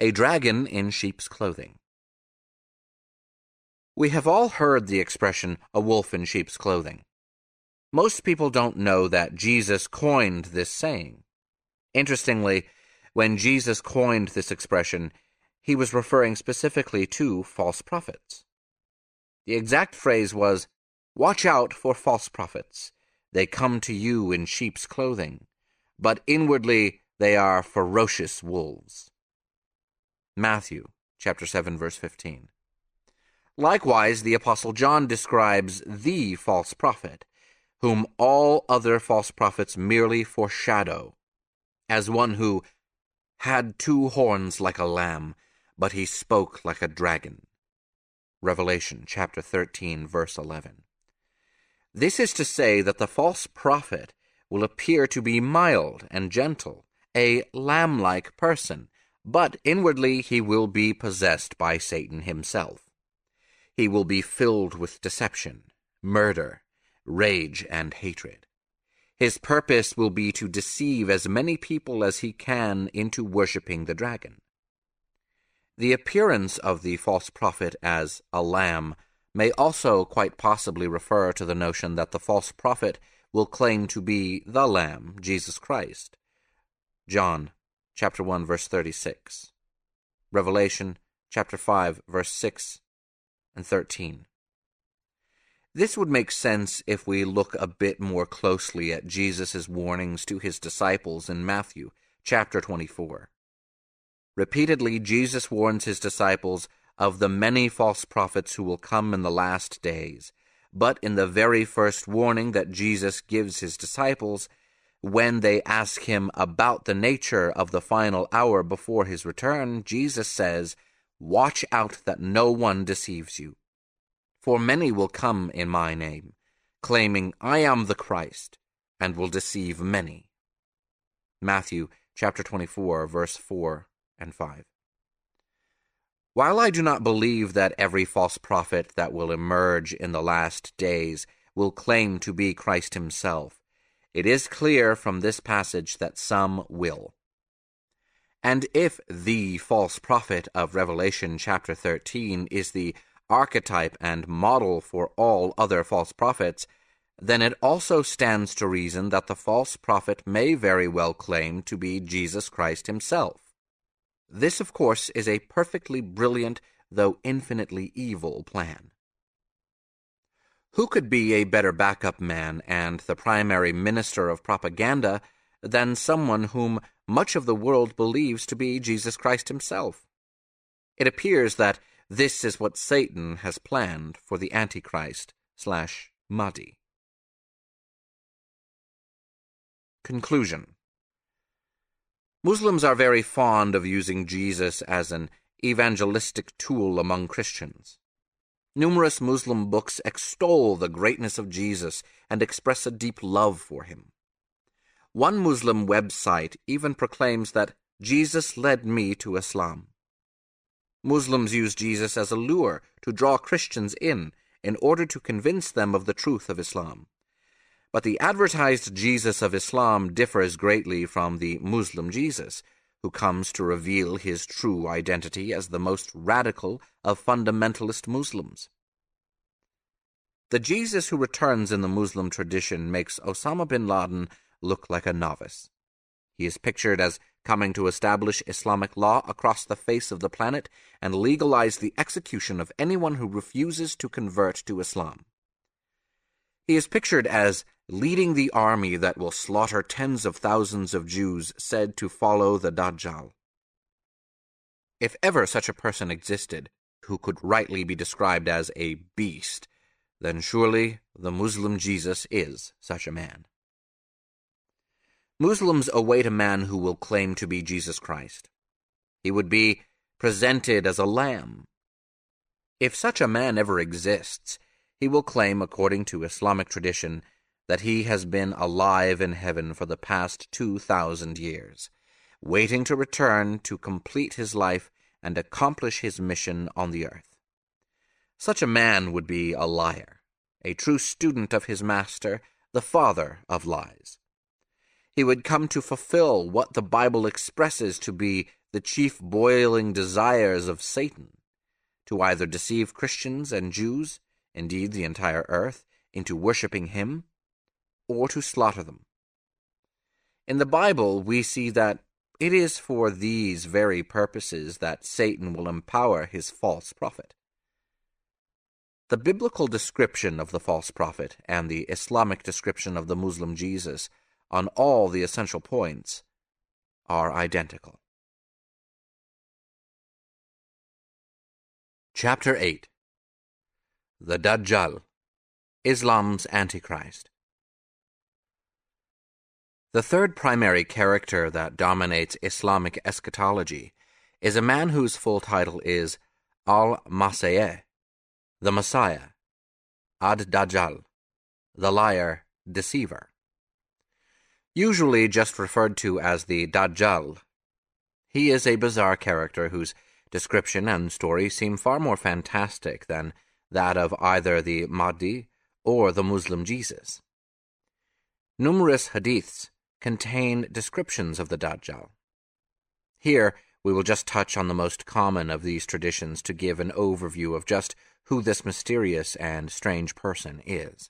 A dragon in sheep's clothing. We have all heard the expression, a wolf in sheep's clothing. Most people don't know that Jesus coined this saying. Interestingly, when Jesus coined this expression, he was referring specifically to false prophets. The exact phrase was, Watch out for false prophets. They come to you in sheep's clothing, but inwardly they are ferocious wolves. Matthew chapter 7 verse 15. Likewise, the apostle John describes the false prophet, whom all other false prophets merely foreshadow, as one who had two horns like a lamb, but he spoke like a dragon. Revelation chapter 13 verse 11. This is to say that the false prophet will appear to be mild and gentle, a lamb-like person, but inwardly he will be possessed by Satan himself. He will be filled with deception, murder, rage, and hatred. His purpose will be to deceive as many people as he can into worshipping the dragon. The appearance of the false prophet as a lamb may also quite possibly refer to the notion that the false prophet will claim to be the lamb, Jesus Christ. John chapter 1 verse 36. Revelation chapter 5 verse 6 and 13. This would make sense if we look a bit more closely at Jesus' warnings to his disciples in Matthew chapter 24. Repeatedly, Jesus warns his disciples of the many false prophets who will come in the last days. But in the very first warning that Jesus gives his disciples, when they ask him about the nature of the final hour before his return, Jesus says, Watch out that no one deceives you. For many will come in my name, claiming, I am the Christ, and will deceive many. Matthew chapter 24, verse 4 and 5. While I do not believe that every false prophet that will emerge in the last days will claim to be Christ himself, it is clear from this passage that some will. And if the false prophet of Revelation chapter 13 is the archetype and model for all other false prophets, then it also stands to reason that the false prophet may very well claim to be Jesus Christ himself. This, of course, is a perfectly brilliant, though infinitely evil plan. Who could be a better backup man and the primary minister of propaganda than someone whom much of the world believes to be Jesus Christ himself? It appears that this is what Satan has planned for the Antichrist slash Mahdi. Conclusion Muslims are very fond of using Jesus as an evangelistic tool among Christians. Numerous Muslim books extol the greatness of Jesus and express a deep love for him. One Muslim website even proclaims that Jesus led me to Islam. Muslims use Jesus as a lure to draw Christians in in order to convince them of the truth of Islam. But the advertised Jesus of Islam differs greatly from the Muslim Jesus, who comes to reveal his true identity as the most radical of fundamentalist Muslims. The Jesus who returns in the Muslim tradition makes Osama bin Laden look like a novice. He is pictured as coming to establish Islamic law across the face of the planet and legalize the execution of anyone who refuses to convert to Islam. He is pictured as leading the army that will slaughter tens of thousands of Jews said to follow the Dajjal. If ever such a person existed, who could rightly be described as a beast, then surely the Muslim Jesus is such a man. Muslims await a man who will claim to be Jesus Christ. He would be presented as a lamb. If such a man ever exists, he will claim, according to Islamic tradition, that he has been alive in heaven for the past two thousand years, waiting to return to complete his life and accomplish his mission on the earth. Such a man would be a liar, a true student of his master, the father of lies. He would come to fulfill what the Bible expresses to be the chief boiling desires of Satan to either deceive Christians and Jews, indeed the entire earth, into worshipping him, or to slaughter them. In the Bible, we see that it is for these very purposes that Satan will empower his false prophet. The biblical description of the false prophet and the Islamic description of the Muslim Jesus on all the essential points are identical. Chapter 8 The Dajjal, Islam's Antichrist. The third primary character that dominates Islamic eschatology is a man whose full title is Al-Masih, the Messiah, Ad-Dajjal, the liar, deceiver. Usually just referred to as the Dajjal, he is a bizarre character whose description and story seem far more fantastic than that of either the Mahdi or the Muslim Jesus. Numerous hadiths contain descriptions of the Dajjal. Here, we will just touch on the most common of these traditions to give an overview of just who this mysterious and strange person is.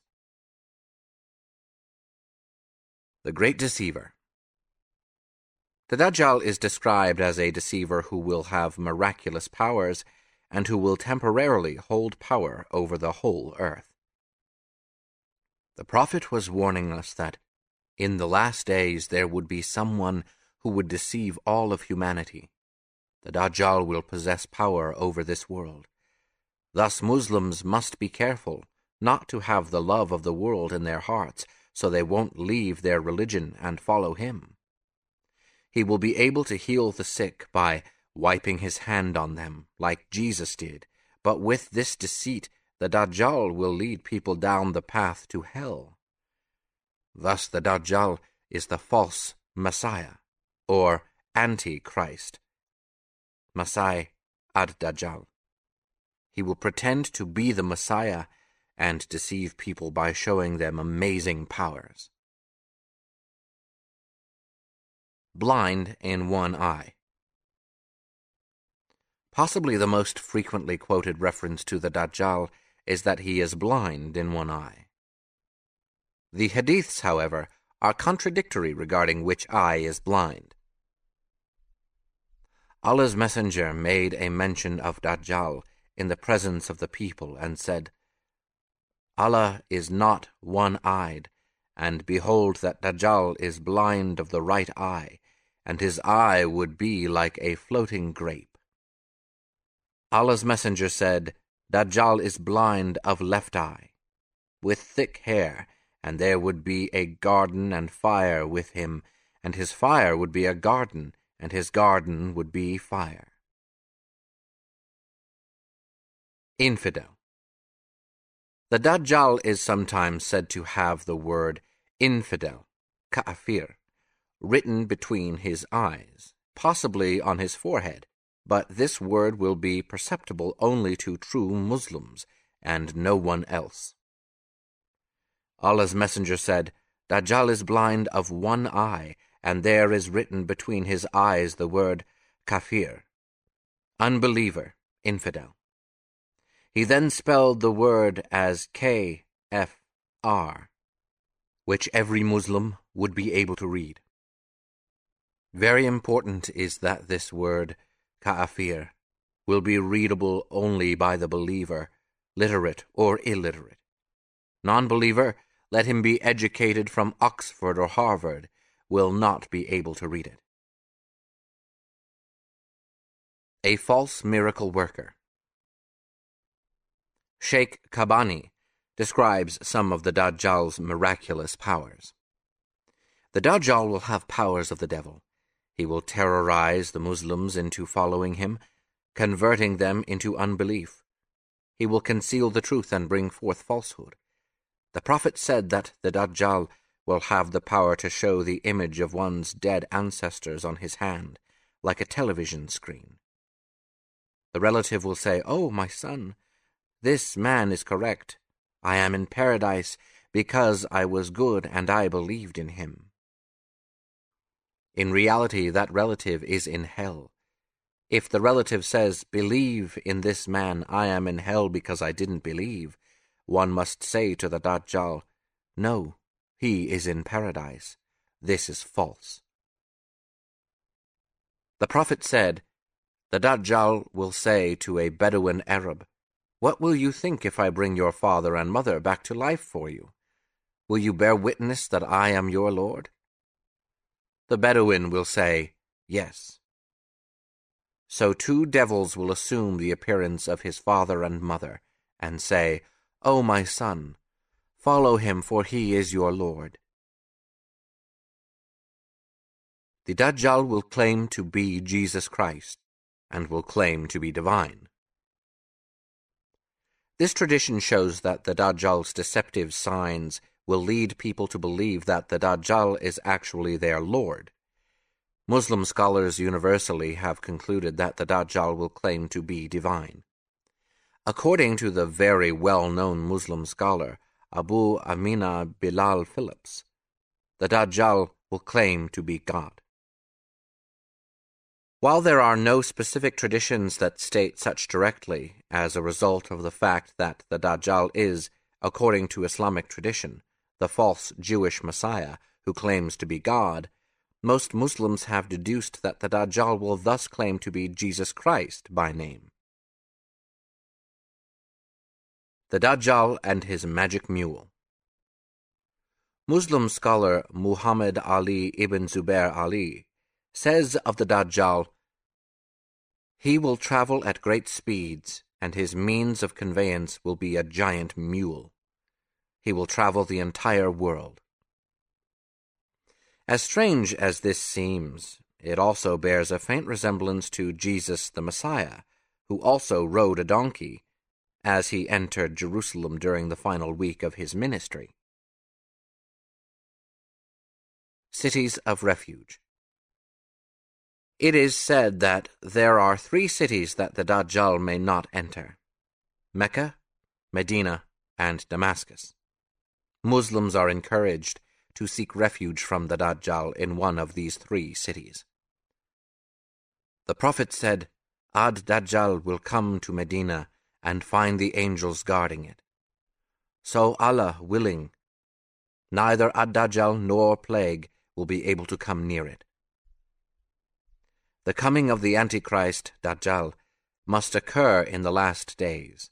The Great Deceiver the Dajjal is described as a deceiver who will have miraculous powers and who will temporarily hold power over the whole earth. The prophet was warning us that in the last days there would be someone who would deceive all of humanity. The Dajjal will possess power over this world. Thus Muslims must be careful not to have the love of the world in their hearts so they won't leave their religion and follow him he will be able to heal the sick by wiping his hand on them, like Jesus did. But with this deceit, the Dajjal will lead people down the path to hell. Thus the Dajjal is the false Messiah, or Antichrist. Masih ad-Dajjal. He will pretend to be the Messiah and deceive people by showing them amazing powers. blind in one eye. Possibly the most frequently quoted reference to the Dajjal is that he is blind in one eye. The hadiths, however, are contradictory regarding which eye is blind. Allah's Messenger made a mention of Dajjal in the presence of the people and said, Allah is not one-eyed, and behold that Dajjal is blind of the right eye, and his eye would be like a floating grape. Allah's messenger said, Dajjal is blind of left eye, with thick hair, and there would be a garden and fire with him, and his fire would be a garden, and his garden would be fire. Infidel The Dajjal is sometimes said to have the word infidel, kafir, written between his eyes, possibly on his forehead, but this word will be perceptible only to true Muslims and no one else. Allah's Messenger said, Dajjal is blind of one eye, and there is written between his eyes the word kafir, unbeliever, infidel. He then spelled the word as K F R, which every Muslim would be able to read. Very important is that this word, kafir, will be readable only by the believer, literate or illiterate. Non-believer, let him be educated from Oxford or Harvard, will not be able to read it. A false miracle worker. Sheikh Kabbani describes some of the Dajjal's miraculous powers. The Dajjal will have powers of the devil he will terrorize the Muslims into following him, converting them into unbelief. He will conceal the truth and bring forth falsehood. The Prophet said that the Dajjal will have the power to show the image of one's dead ancestors on his hand, like a television screen. The relative will say, Oh, my son, this man is correct. I am in paradise because I was good and I believed in him. In reality, that relative is in hell, If the relative says, Believe in this man, I am in hell because I didn't believe, one must say to the Dajjal, No, he is in paradise. This is false. The Prophet said, The Dajjal will say to a Bedouin Arab, What will you think if I bring your father and mother back to life for you? Will you bear witness that I am your Lord? The Bedouin will say, Yes. So two devils will assume the appearance of his father and mother, and say, O my son, follow him, for he is your Lord. The Dajjal will claim to be Jesus Christ, and will claim to be divine. This tradition shows that the Dajjal's deceptive signs will lead people to believe that the Dajjal is actually their Lord. Muslim scholars universally have concluded that the Dajjal will claim to be divine. According to the very well-known Muslim scholar Abu Ameenah Bilal Philips, the Dajjal will claim to be God. While there are no specific traditions that state such directly, as a result of the fact that the Dajjal is, according to Islamic tradition, the false Jewish Messiah who claims to be God, most Muslims have deduced that the Dajjal will thus claim to be Jesus Christ by name. The Dajjal and his magic mule. Muslim scholar Muhammad Ali ibn Zubair Ali says of the Dajjal, He will travel at great speeds, and his means of conveyance will be a giant mule. He will travel the entire world. As strange as this seems, it also bears a faint resemblance to Jesus the Messiah, who also rode a donkey as he entered Jerusalem during the final week of his ministry. Cities of Refuge It is said that there are three cities that the Dajjal may not enter Mecca, Medina, and Damascus. Muslims are encouraged to seek refuge from the Dajjal in one of these three cities. The Prophet said, Ad Dajjal will come to Medina and find the angels guarding it. So Allah willing, neither Ad Dajjal nor plague will be able to come near it. The coming of the Antichrist, Dajjal, must occur in the last days.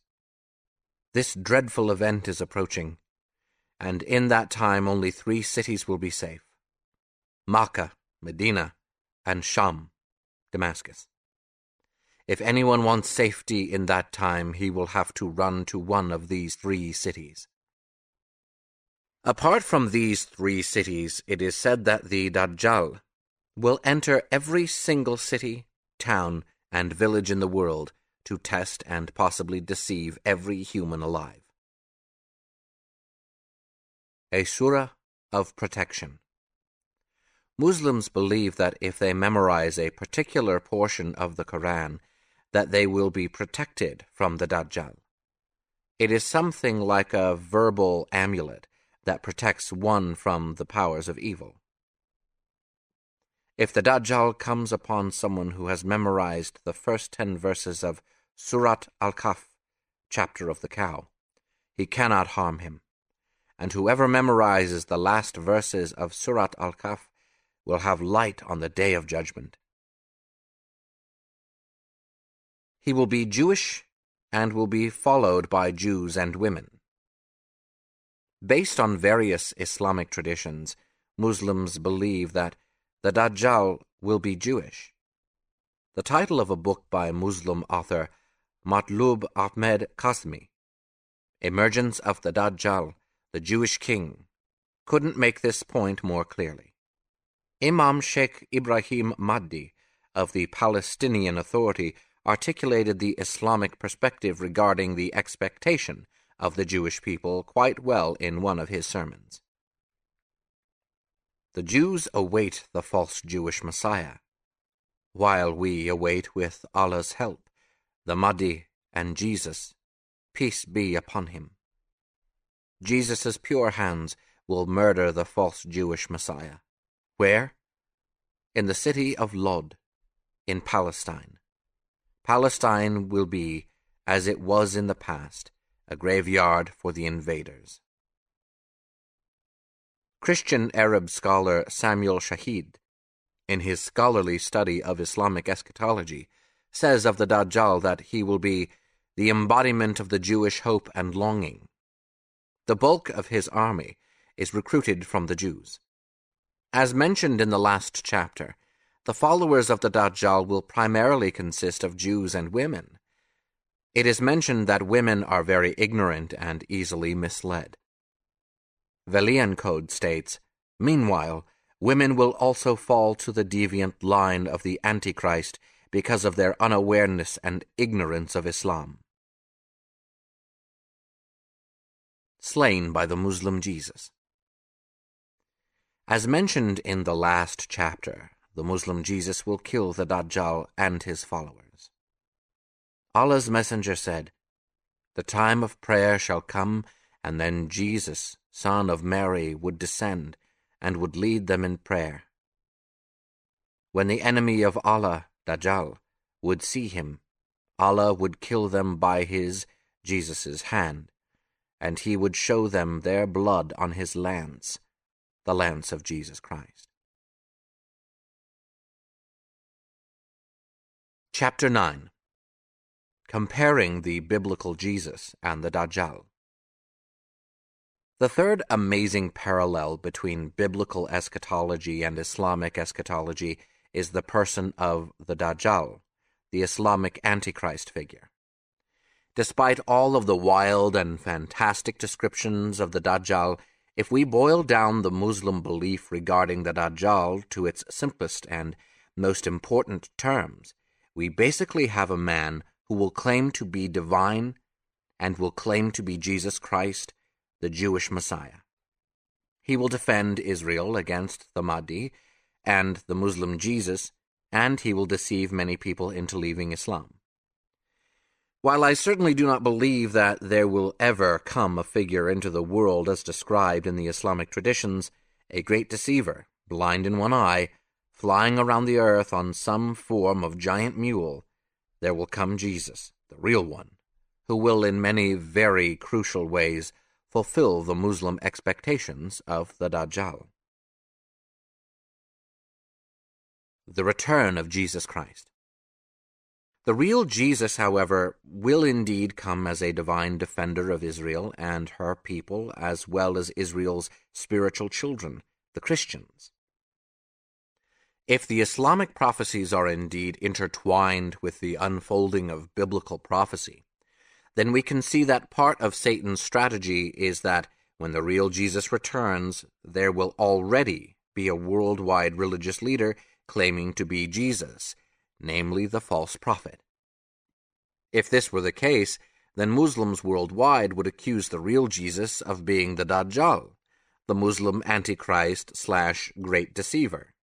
This dreadful event is approaching, and in that time only three cities will be safe Makkah, Medina, and Sham, Damascus. If anyone wants safety in that time, he will have to run to one of these three cities. Apart from these three cities, it is said that the Dajjal will enter every single city, town, and village in the world to test and possibly deceive every human alive. A Surah of Protection Muslims believe that if they memorize a particular portion of the Quran, that they will be protected from the Dajjal. It is something like a verbal amulet that protects one from the powers of evil. If the Dajjal comes upon someone who has memorized the first ten verses of Surat Al Kahf, chapter of the cow, he cannot harm him and whoever memorizes the last verses of Surat Al Kahf will have light on the day of judgment. He will be Jewish and will be followed by Jews and women. Based on various Islamic traditions, Muslims believe that the Dajjal will be Jewish. The title of a book by Muslim author Matlub Ahmed Qasmi, Emergence of the Dajjal, the Jewish king, couldn't make this point more clearly. Imam Sheikh Ibrahim Mahdi of the Palestinian Authority articulated the Islamic perspective regarding the expectation of the Jewish people quite well in one of his sermons. The Jews await the false Jewish Messiah, while we await with Allah's help the Mahdi and Jesus, peace be upon him. Jesus' pure hands will murder the false Jewish Messiah. Where? In the city of Lod, in Palestine, Palestine will be, as it was in the past, a graveyard for the invaders. Christian Arab scholar Samuel Shahid, in his scholarly study of Islamic eschatology, says of the Dajjal that he will be the embodiment of the Jewish hope and longing. The bulk of his army is recruited from the Jews. As mentioned in the last chapter, the followers of the Dajjal will primarily consist of Jews and women. It is mentioned that women are very ignorant and easily misled. Velian Code states, Meanwhile, women will also fall to the deviant line of the Antichrist because of their unawareness and ignorance of Islam. Slain by the Muslim Jesus. As mentioned in the last chapter, the Muslim Jesus will kill the Dajjal and his followers. Allah's Messenger said, The time of prayer shall come, and then Jesus, son of Mary, would descend and would lead them in prayer. When the enemy of Allah, Dajjal, would see him, Allah would kill them by his, Jesus's hand, and he would show them their blood on his lance, the lance of Jesus Christ. Chapter 9 Comparing the Biblical Jesus and the Dajjal. The third amazing parallel between biblical eschatology and Islamic eschatology is the person of the Dajjal, the Islamic Antichrist figure. Despite all of the wild and fantastic descriptions of the Dajjal, if we boil down the Muslim belief regarding the Dajjal to its simplest and most important terms, we basically have a man who will claim to be divine and will claim to be Jesus Christ the Jewish Messiah. He will defend Israel against the Mahdi and the Muslim Jesus, and he will deceive many people into leaving Islam. While I certainly do not believe that there will ever come a figure into the world as described in the Islamic traditions, a great deceiver, blind in one eye, flying around the earth on some form of giant mule, there will come Jesus, the real one, who will in many very crucial ways fulfill the Muslim expectations of the Dajjal. The Return of Jesus Christ The real Jesus, however, will indeed come as a divine defender of Israel and her people, as well as Israel's spiritual children, the Christians. If the Islamic prophecies are indeed intertwined with the unfolding of biblical prophecy, then we can see that part of Satan's strategy is that when the real Jesus returns, there will already be a worldwide religious leader claiming to be Jesus, namely the false prophet. If this were the case, then Muslims worldwide would accuse the real Jesus of being the Dajjal, the Muslim Antichrist slash Great Deceiver.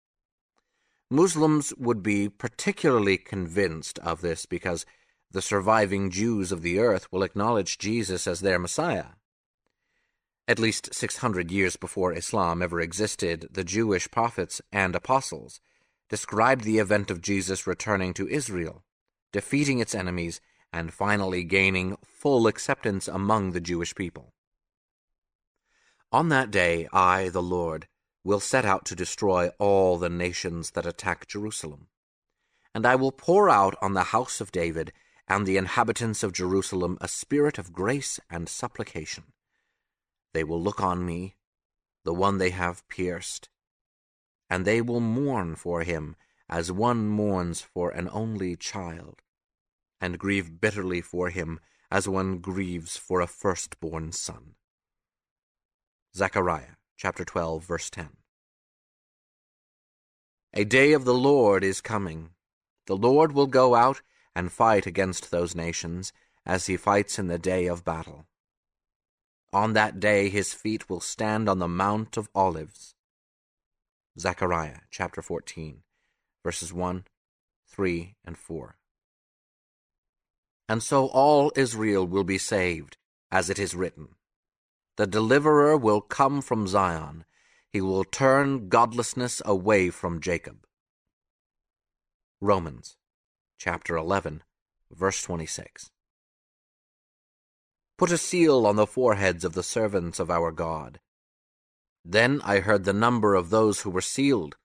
Muslims would be particularly convinced of this because the surviving Jews of the earth will acknowledge Jesus as their Messiah. At least 600 years before Islam ever existed, the Jewish prophets and apostles described the event of Jesus returning to Israel, defeating its enemies, and finally gaining full acceptance among the Jewish people. On that day, I, the Lord, will set out to destroy all the nations that attack Jerusalem. And I will pour out on the house of David and the inhabitants of Jerusalem a spirit of grace and supplication. They will look on me, the one they have pierced, and they will mourn for him as one mourns for an only child, and grieve bitterly for him as one grieves for a firstborn son. Zechariah chapter 12 verse 10 A day of the Lord is coming. The Lord will go out and fight against those nations as he fights in the day of battle. On that day his feet will stand on the Mount of Olives. Zechariah chapter 14, verses 1, 3, and 4. And so all Israel will be saved, as it is written. The deliverer will come from Zion. He will turn godlessness away from Jacob. Romans chapter 11, verse 26. Put a seal on the foreheads of the servants of our God. Then I heard the number of those who were sealed,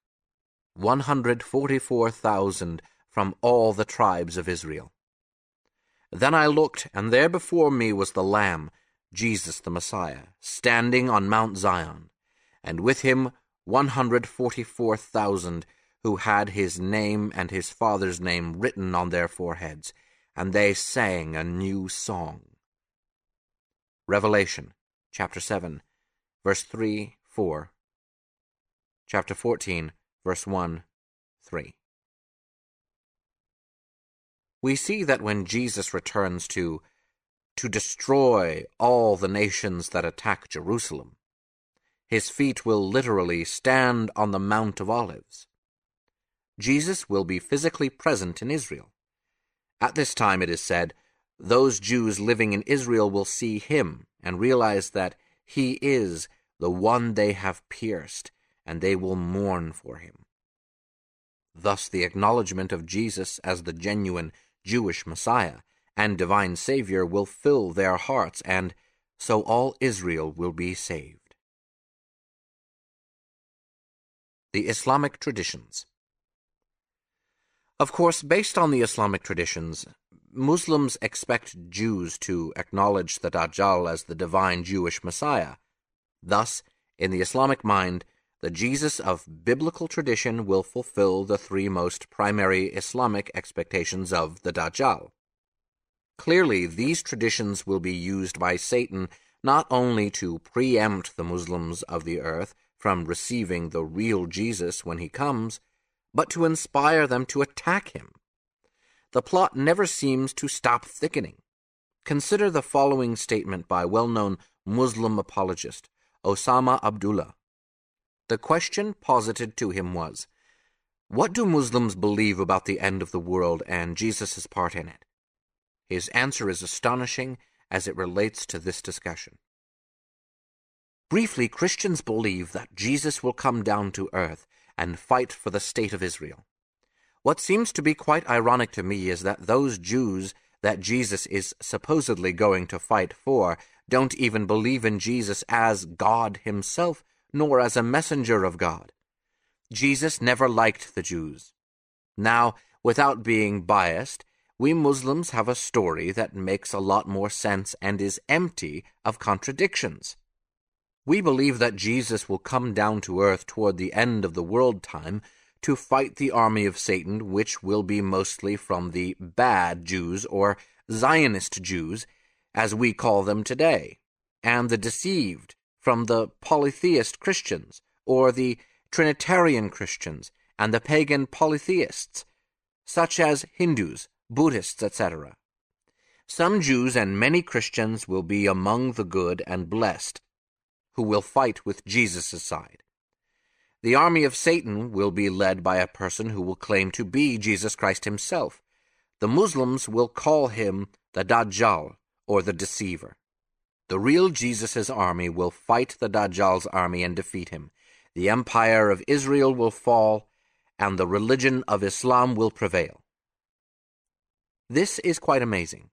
144,000 from all the tribes of Israel. Then I looked, and there before me was the Lamb, Jesus the Messiah, standing on Mount Zion, and with him 144,000 who had his name and his father's name written on their foreheads, and they sang a new song. Revelation chapter 7, verse 3 4. Chapter 14, verse 1, 3. We see that when Jesus returns to to destroy all the nations that attack Jerusalem, his feet will literally stand on the Mount of Olives. Jesus will be physically present in Israel. At this time, it is said, those Jews living in Israel will see him and realize that he is the one they have pierced, and they will mourn for him. Thus, the acknowledgement of Jesus as the genuine Jewish Messiah and divine Savior will fill their hearts, and so all Israel will be saved. The Islamic Traditions Of course, based on the Islamic traditions, Muslims expect Jews to acknowledge the Dajjal as the divine Jewish Messiah, Thus, in the Islamic mind, the Jesus of biblical tradition will fulfill the three most primary Islamic expectations of the Dajjal. Clearly, these traditions will be used by Satan not only to preempt the Muslims of the earth from receiving the real Jesus when he comes, but to inspire them to attack him. The plot never seems to stop thickening. Consider the following statement by well known Muslim apologist Osama Abdullah. The question posited to him was, What do Muslims believe about the end of the world and Jesus' part in it? His answer is astonishing as it relates to this discussion. Briefly, Christians believe that Jesus will come down to earth and fight for the state of Israel. What seems to be quite ironic to me is that those Jews that Jesus is supposedly going to fight for don't even believe in Jesus as God himself, nor as a messenger of God. Jesus never liked the Jews. Now, without being biased, we Muslims have a story that makes a lot more sense and is empty of contradictions. We believe that Jesus will come down to earth toward the end of the world time to fight the army of Satan, which will be mostly from the bad Jews or Zionist Jews as we call them today, and the deceived from the polytheist Christians, or the Trinitarian Christians, and the pagan polytheists, such as Hindus, Buddhists, etc. Some Jews and many Christians will be among the good and blessed, who will fight with Jesus' side. The army of Satan will be led by a person who will claim to be Jesus Christ himself. The Muslims will call him the Dajjal, or the deceiver. The real Jesus' army will fight the Dajjal's army and defeat him. The empire of Israel will fall, and the religion of Islam will prevail. This is quite amazing.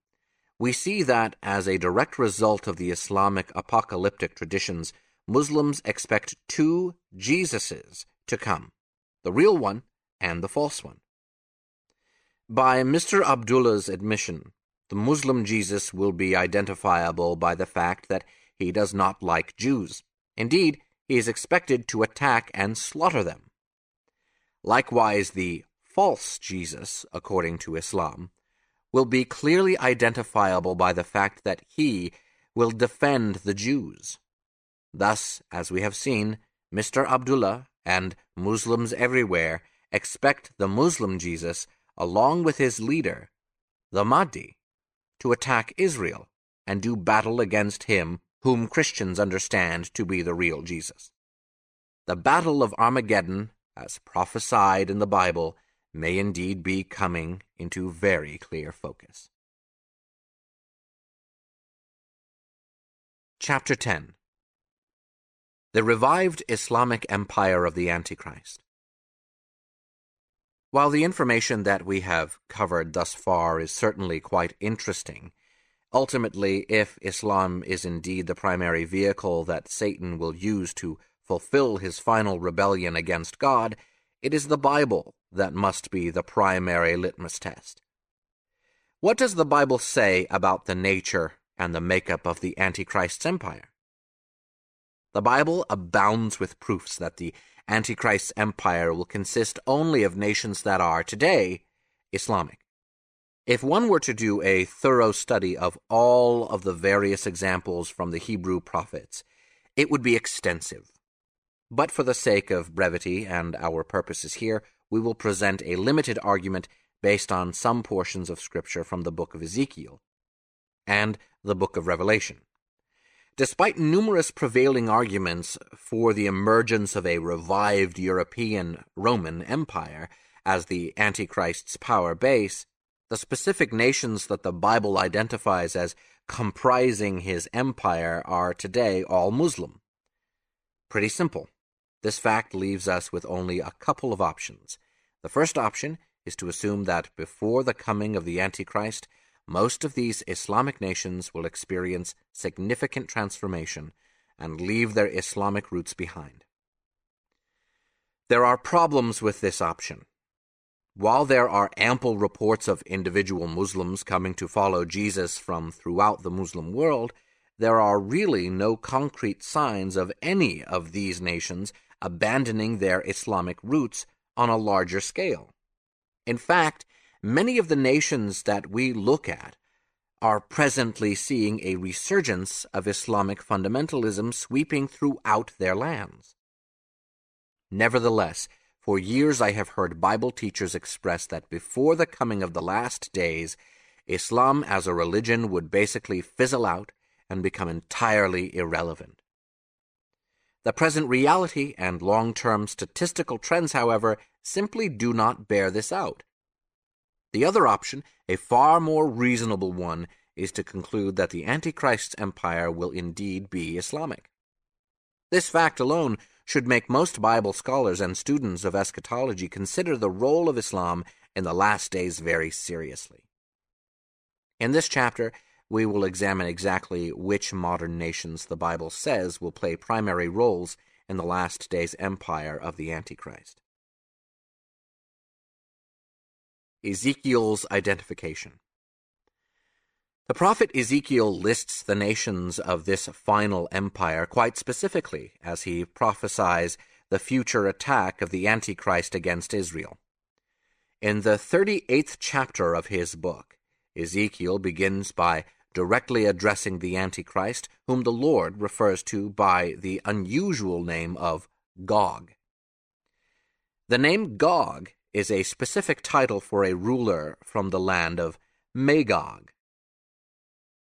We see that, as a direct result of the Islamic apocalyptic traditions, Muslims expect two Jesuses to come the real one and the false one. By Mr. Abdullah's admission, the Muslim Jesus will be identifiable by the fact that he does not like Jews. Indeed, he is expected to attack and slaughter them. Likewise, the false Jesus, according to Islam, will be clearly identifiable by the fact that he will defend the Jews. Thus, as we have seen, Mr. Abdullah and Muslims everywhere expect the Muslim Jesus, along with his leader, the Mahdi, to attack Israel and do battle against him whom Christians understand to be the real Jesus. The Battle of Armageddon, as prophesied in the Bible, may indeed be coming into very clear focus. Chapter 10 The Revived Islamic Empire of the Antichrist While the information that we have covered thus far is certainly quite interesting, ultimately, if Islam is indeed the primary vehicle that Satan will use to fulfill his final rebellion against God, it is the Bible that must be the primary litmus test. What does the Bible say about the nature and the makeup of the Antichrist's empire? The Bible abounds with proofs that the Antichrist's empire will consist only of nations that are, today, Islamic. If one were to do a thorough study of all of the various examples from the Hebrew prophets, it would be extensive. But for the sake of brevity and our purposes here, we will present a limited argument based on some portions of Scripture from the book of Ezekiel and the book of Revelation. Despite numerous prevailing arguments for the emergence of a revived European Roman Empire as the Antichrist's power base, the specific nations that the Bible identifies as comprising his empire are today all Muslim. Pretty simple. This fact leaves us with only a couple of options. The first option is to assume that before the coming of the Antichrist, most of these Islamic nations will experience significant transformation and leave their Islamic roots behind. There are problems with this option. While there are ample reports of individual Muslims coming to follow Jesus from throughout the Muslim world, there are really no concrete signs of any of these nations abandoning their Islamic roots on a larger scale. In fact, Many of the nations that we look at are presently seeing a resurgence of Islamic fundamentalism sweeping throughout their lands. Nevertheless, for years I have heard Bible teachers express that before the coming of the last days, Islam as a religion would basically fizzle out and become entirely irrelevant. The present reality and long term statistical trends, however, simply do not bear this out. The other option, a far more reasonable one, is to conclude that the Antichrist's empire will indeed be Islamic. This fact alone should make most Bible scholars and students of eschatology consider the role of Islam in the last days very seriously. In this chapter, we will examine exactly which modern nations the Bible says will play primary roles in the last days empire of the Antichrist. Ezekiel's identification. The prophet Ezekiel lists the nations of this final empire quite specifically as he prophesies the future attack of the Antichrist against Israel. In the 38th chapter of his book, Ezekiel begins by directly addressing the Antichrist, whom the Lord refers to by the unusual name of Gog. The name Gog is a specific title for a ruler from the land of Magog.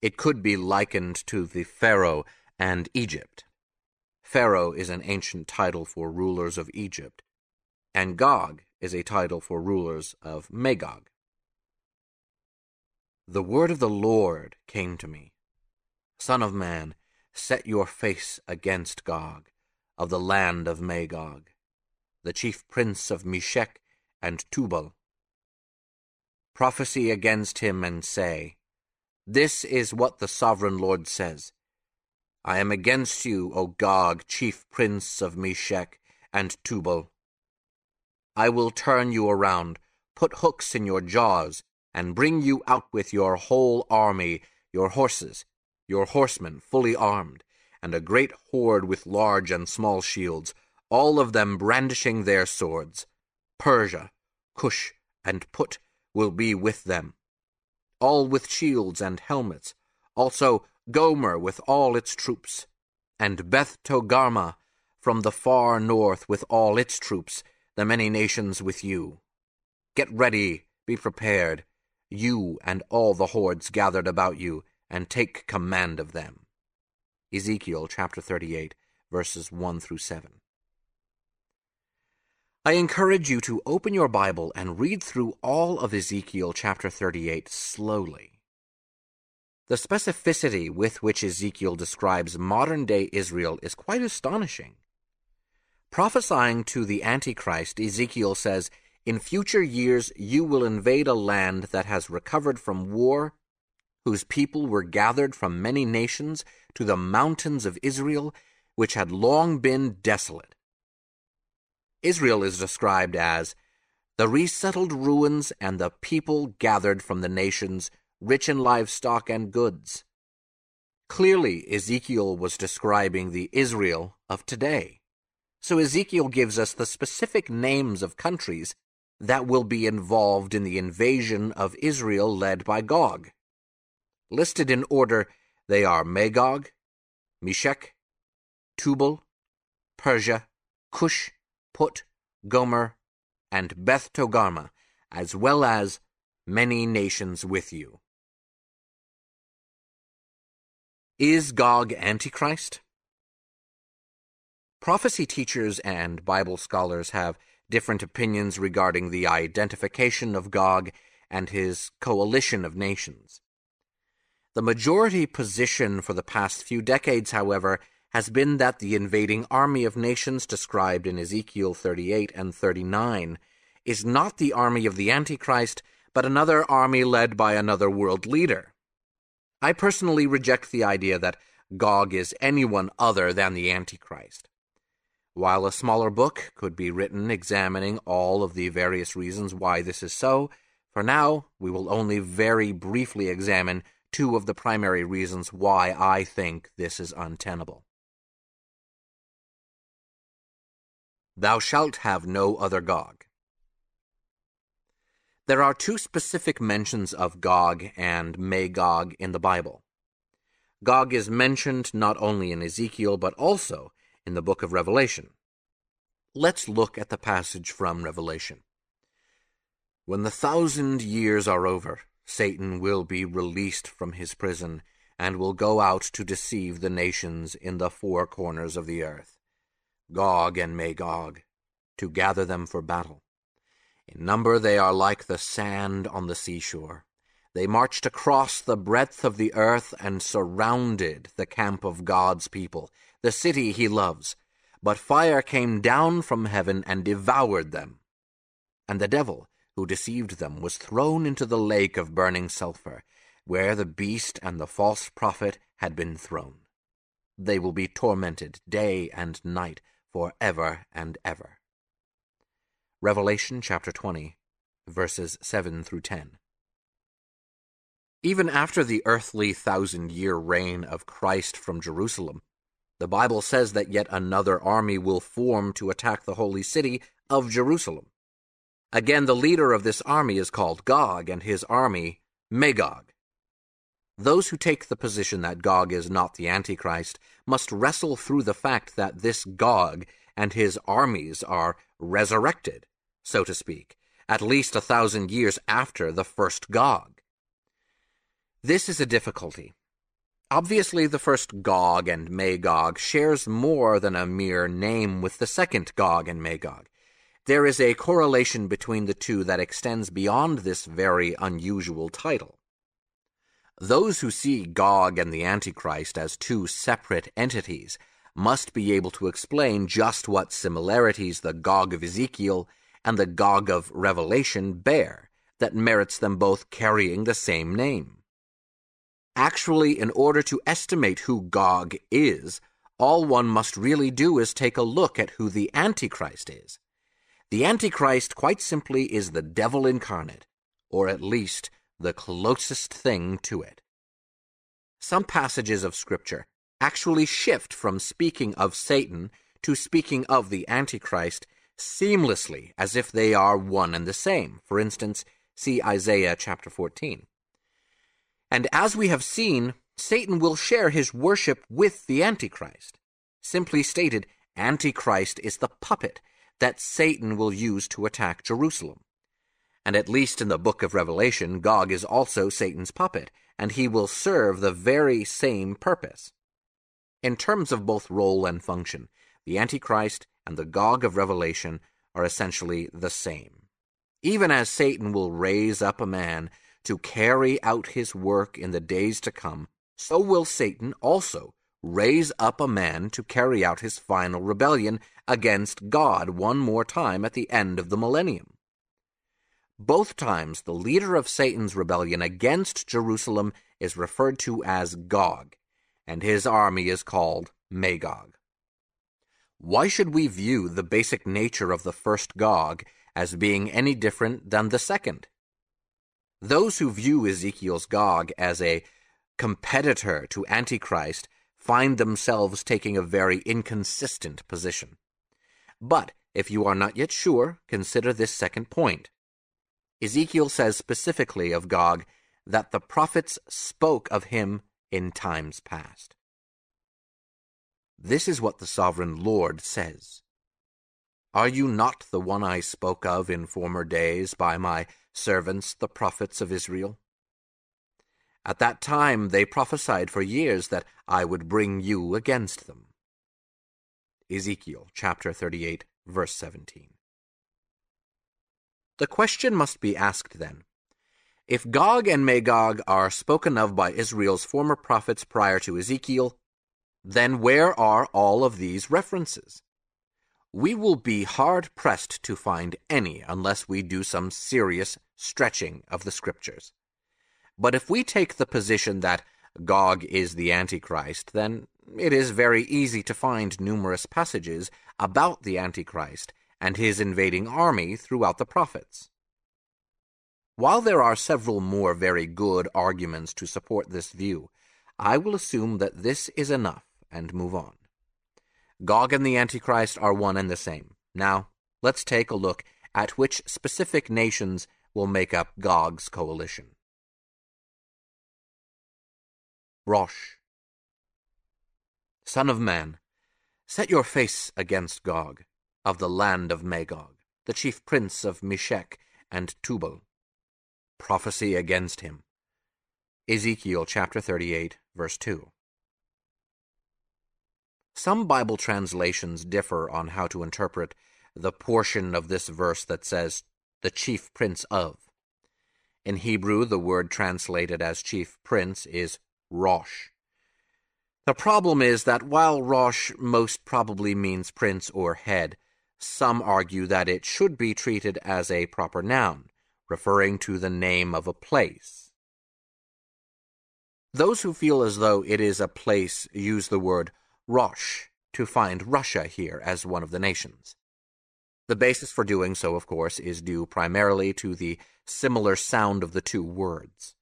It could be likened to the Pharaoh and Egypt. Pharaoh is an ancient title for rulers of Egypt, and Gog is a title for rulers of Magog. The word of the Lord came to me Son of man, set your face against Gog, of the land of Magog, the chief prince of Meshech and Tubal. Prophesy against him and say, This is what the sovereign Lord says. I am against you, O Gog, chief prince of Meshech and Tubal. I will turn you around, put hooks in your jaws, and bring you out with your whole army, your horses, your horsemen fully armed, and a great horde with large and small shields, all of them brandishing their swords. Persia, Cush, and Put will be with them, all with shields and helmets, also Gomer with all its troops, and Beth Togarmah from the far north with all its troops, the many nations with you. Get ready, be prepared, you and all the hordes gathered about you, and take command of them. Ezekiel chapter 38, verses 1 through 7. I encourage you to open your Bible and read through all of Ezekiel chapter 38 slowly. The specificity with which Ezekiel describes modern day Israel is quite astonishing. Prophesying to the Antichrist, Ezekiel says, In future years you will invade a land that has recovered from war, whose people were gathered from many nations to the mountains of Israel, which had long been desolate. Israel is described as the resettled ruins and the people gathered from the nations, rich in livestock and goods. Clearly, Ezekiel was describing the Israel of today. So Ezekiel gives us the specific names of countries that will be involved in the invasion of Israel led by Gog. Listed in order, they are Magog, Meshech, Tubal, Persia, Cush, Put, Gomer, and Beth Togarmah, as well as many nations with you. Is Gog Antichrist? Prophecy teachers and Bible scholars have different opinions regarding the identification of Gog and his coalition of nations. The majority position for the past few decades, however, has been that the invading army of nations described in Ezekiel 38 and 39 is not the army of the Antichrist, but another army led by another world leader. I personally reject the idea that Gog is anyone other than the Antichrist. While a smaller book could be written examining all of the various reasons why this is so, for now we will only very briefly examine two of the primary reasons why I think this is untenable. Thou shalt have no other Gog. There are two specific mentions of Gog and Magog in the Bible. Gog is mentioned not only in Ezekiel but also in the book of Revelation. Let's look at the passage from Revelation. When the thousand years are over, Satan will be released from his prison and will go out to deceive the nations in the four corners of the earth, Gog and Magog, to gather them for battle. In number they are like the sand on the seashore. They marched across the breadth of the earth and surrounded the camp of God's people, the city he loves. But fire came down from heaven and devoured them. And the devil, who deceived them, was thrown into the lake of burning sulphur, where the beast and the false prophet had been thrown. They will be tormented day and night for ever and ever. Revelation chapter 20, verses 7 through 10. Even after the earthly thousand year reign of Christ from Jerusalem, the Bible says that yet another army will form to attack the holy city of Jerusalem. Again, the leader of this army is called Gog, and his army Magog. Those who take the position that Gog is not the Antichrist must wrestle through the fact that this Gog and his armies are resurrected so to speak, at least a thousand years after the first Gog. This is a difficulty. Obviously, the first Gog and Magog shares more than a mere name with the second Gog and Magog. There is a correlation between the two that extends beyond this very unusual title. Those who see Gog and the Antichrist as two separate entities must be able to explain just what similarities the Gog of Ezekiel and the Gog of Revelation bear that merits them both carrying the same name. Actually, in order to estimate who Gog is, all one must really do is take a look at who the Antichrist is. The Antichrist, quite simply, is the devil incarnate, or at least the closest thing to it. Some passages of Scripture actually shift from speaking of Satan to speaking of the Antichrist seamlessly as if they are one and the same. For instance, see Isaiah chapter 14. And as we have seen, Satan will share his worship with the Antichrist. Simply stated, Antichrist is the puppet that Satan will use to attack Jerusalem. And at least in the book of Revelation, Gog is also Satan's puppet, and he will serve the very same purpose. In terms of both role and function, the Antichrist and the Gog of Revelation are essentially the same. Even as Satan will raise up a man to carry out his work in the days to come, so will Satan also raise up a man to carry out his final rebellion against God one more time at the end of the millennium. Both times, the leader of Satan's rebellion against Jerusalem is referred to as Gog, and his army is called Magog. Why should we view the basic nature of the first Gog as being any different than the second? Those who view Ezekiel's Gog as a competitor to Antichrist find themselves taking a very inconsistent position. But if you are not yet sure, consider this second point. Ezekiel says specifically of Gog that the prophets spoke of him in times past. This is what the sovereign Lord says. Are you not the one I spoke of in former days by my servants, the prophets of Israel? At that time they prophesied for years that I would bring you against them. Ezekiel chapter 38, verse 17. The question must be asked then if Gog and Magog are spoken of by Israel's former prophets prior to Ezekiel, then where are all of these references? We will be hard pressed to find any unless we do some serious stretching of the scriptures. But if we take the position that Gog is the Antichrist, then it is very easy to find numerous passages about the Antichrist and his invading army throughout the prophets. While there are several more very good arguments to support this view, I will assume that this is enough and move on. Gog and the Antichrist are one and the same. Now, let's take a look at which specific nations will make up Gog's coalition. Rosh. Son of man, set your face against Gog, of the land of Magog, the chief prince of Meshech and Tubal prophecy against him. Ezekiel chapter 38, verse 2. Some Bible translations differ on how to interpret the portion of this verse that says, the chief prince of. In Hebrew, the word translated as chief prince is Rosh. The problem is that while Rosh most probably means prince or head, some argue that it should be treated as a proper noun, referring to the name of a place. Those who feel as though it is a place use the word Rosh to find Russia here as one of the nations. The basis for doing so, of course, is due primarily to the similar sound of the two words.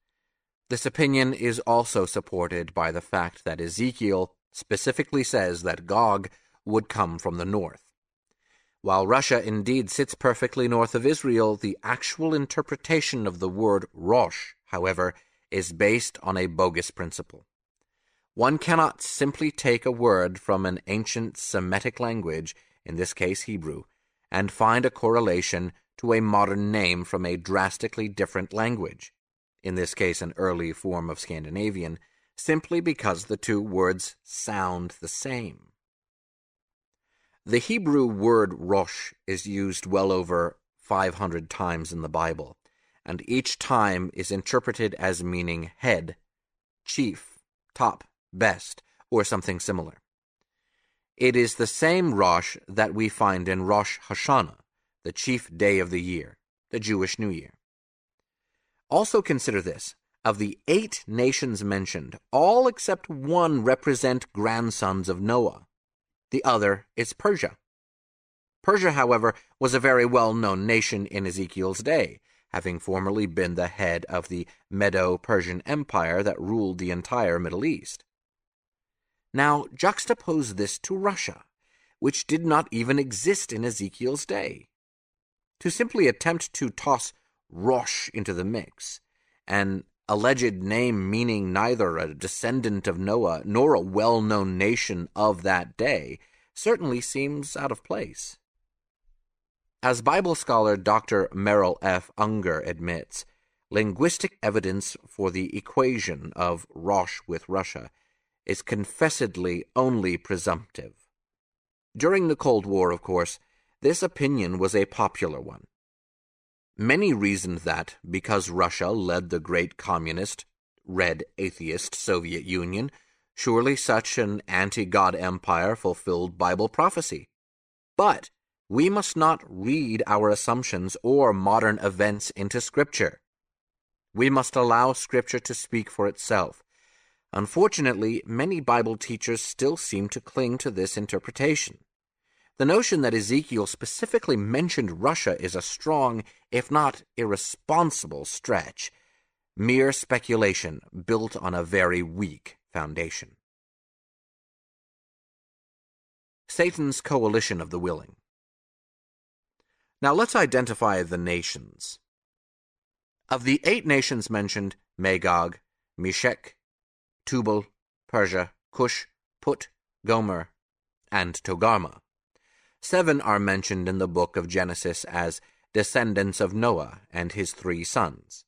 This opinion is also supported by the fact that Ezekiel specifically says that Gog would come from the north. While Russia indeed sits perfectly north of Israel, the actual interpretation of the word Rosh, however, is based on a bogus principle. One cannot simply take a word from an ancient Semitic language, in this case Hebrew, and find a correlation to a modern name from a drastically different language, in this case an early form of Scandinavian, simply because the two words sound the same. The Hebrew word Rosh is used well over 500 times in the Bible, and each time is interpreted as meaning head, chief, top, best, or something similar. It is the same Rosh that we find in Rosh Hashanah, the chief day of the year, the Jewish New Year. Also consider this. Of the eight nations mentioned, all except one represent grandsons of Noah. The other is Persia. Persia, however, was a very well known nation in Ezekiel's day, having formerly been the head of the Medo Persian Empire that ruled the entire Middle East. Now, juxtapose this to Russia, which did not even exist in Ezekiel's day. To simply attempt to toss Rosh into the mix, an alleged name meaning neither a descendant of Noah nor a well known nation of that day, certainly seems out of place. As Bible scholar Dr. Merrill F. Unger admits, linguistic evidence for the equation of Rosh with Russia is confessedly only presumptive. During the Cold War, of course, this opinion was a popular one. Many reasoned that, because Russia led the great communist, red atheist Soviet Union, surely such an anti God empire fulfilled Bible prophecy. But we must not read our assumptions or modern events into Scripture. We must allow Scripture to speak for itself. Unfortunately, many Bible teachers still seem to cling to this interpretation. The notion that Ezekiel specifically mentioned Russia is a strong, if not irresponsible, stretch, mere speculation built on a very weak foundation. Satan's coalition of the willing. Now let's identify the nations. Of the eight nations mentioned, Magog, Meshech, Tubal, Persia, Cush, Put, Gomer, and Togarmah. Seven are mentioned in the book of Genesis as descendants of Noah and his three sons.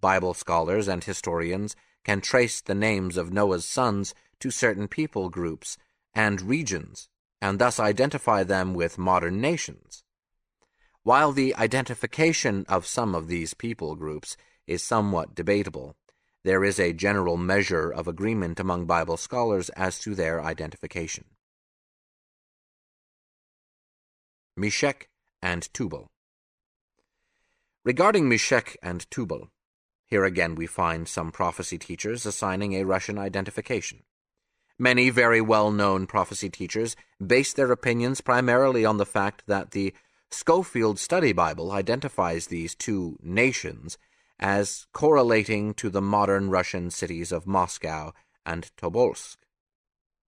Bible scholars and historians can trace the names of Noah's sons to certain people groups and regions, and thus identify them with modern nations. While the identification of some of these people groups is somewhat debatable, there is a general measure of agreement among Bible scholars as to their identification. Meshech and Tubal. Regarding Meshech and Tubal, here again we find some prophecy teachers assigning a Russian identification. Many very well known prophecy teachers base their opinions primarily on the fact that the Scofield Study Bible identifies these two nations as correlating to the modern Russian cities of Moscow and Tobolsk.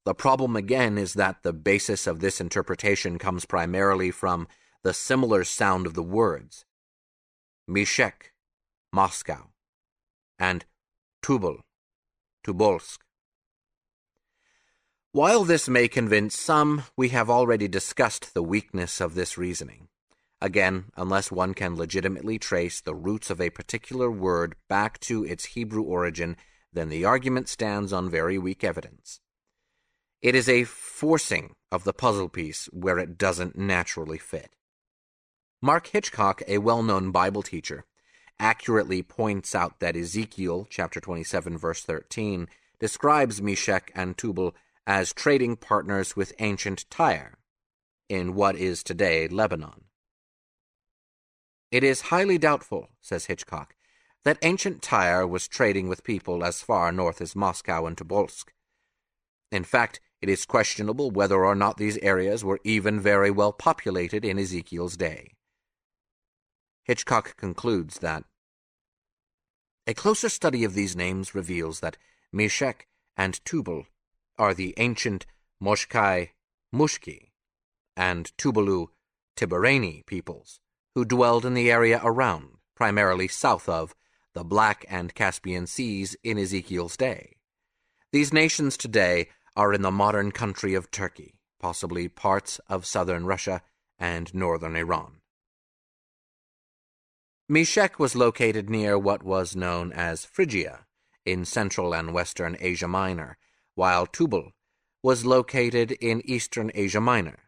The problem again is that the basis of this interpretation comes primarily from the similar sound of the words Meshech, Moscow, and Tubal, Tobolsk. While this may convince some, we have already discussed the weakness of this reasoning. Again, unless one can legitimately trace the roots of a particular word back to its Hebrew origin, then the argument stands on very weak evidence. It is a forcing of the puzzle piece where it doesn't naturally fit. Mark Hitchcock, a well known Bible teacher, accurately points out that Ezekiel chapter 27 verse 13 describes Meshech and Tubal as trading partners with ancient Tyre in what is today Lebanon. It is highly doubtful, says Hitchcock, that ancient Tyre was trading with people as far north as Moscow and Tobolsk. In fact, it is questionable whether or not these areas were even very well populated in Ezekiel's day. Hitchcock concludes that a closer study of these names reveals that Meshech and Tubal are the ancient Moshkai Mushki and Tubalu Tibareni peoples who dwelled in the area around, primarily south of, the Black and Caspian Seas in Ezekiel's day. These nations today are in the modern country of Turkey, possibly parts of southern Russia and northern Iran. Meshech was located near what was known as Phrygia in central and western Asia Minor, while Tubal was located in eastern Asia Minor.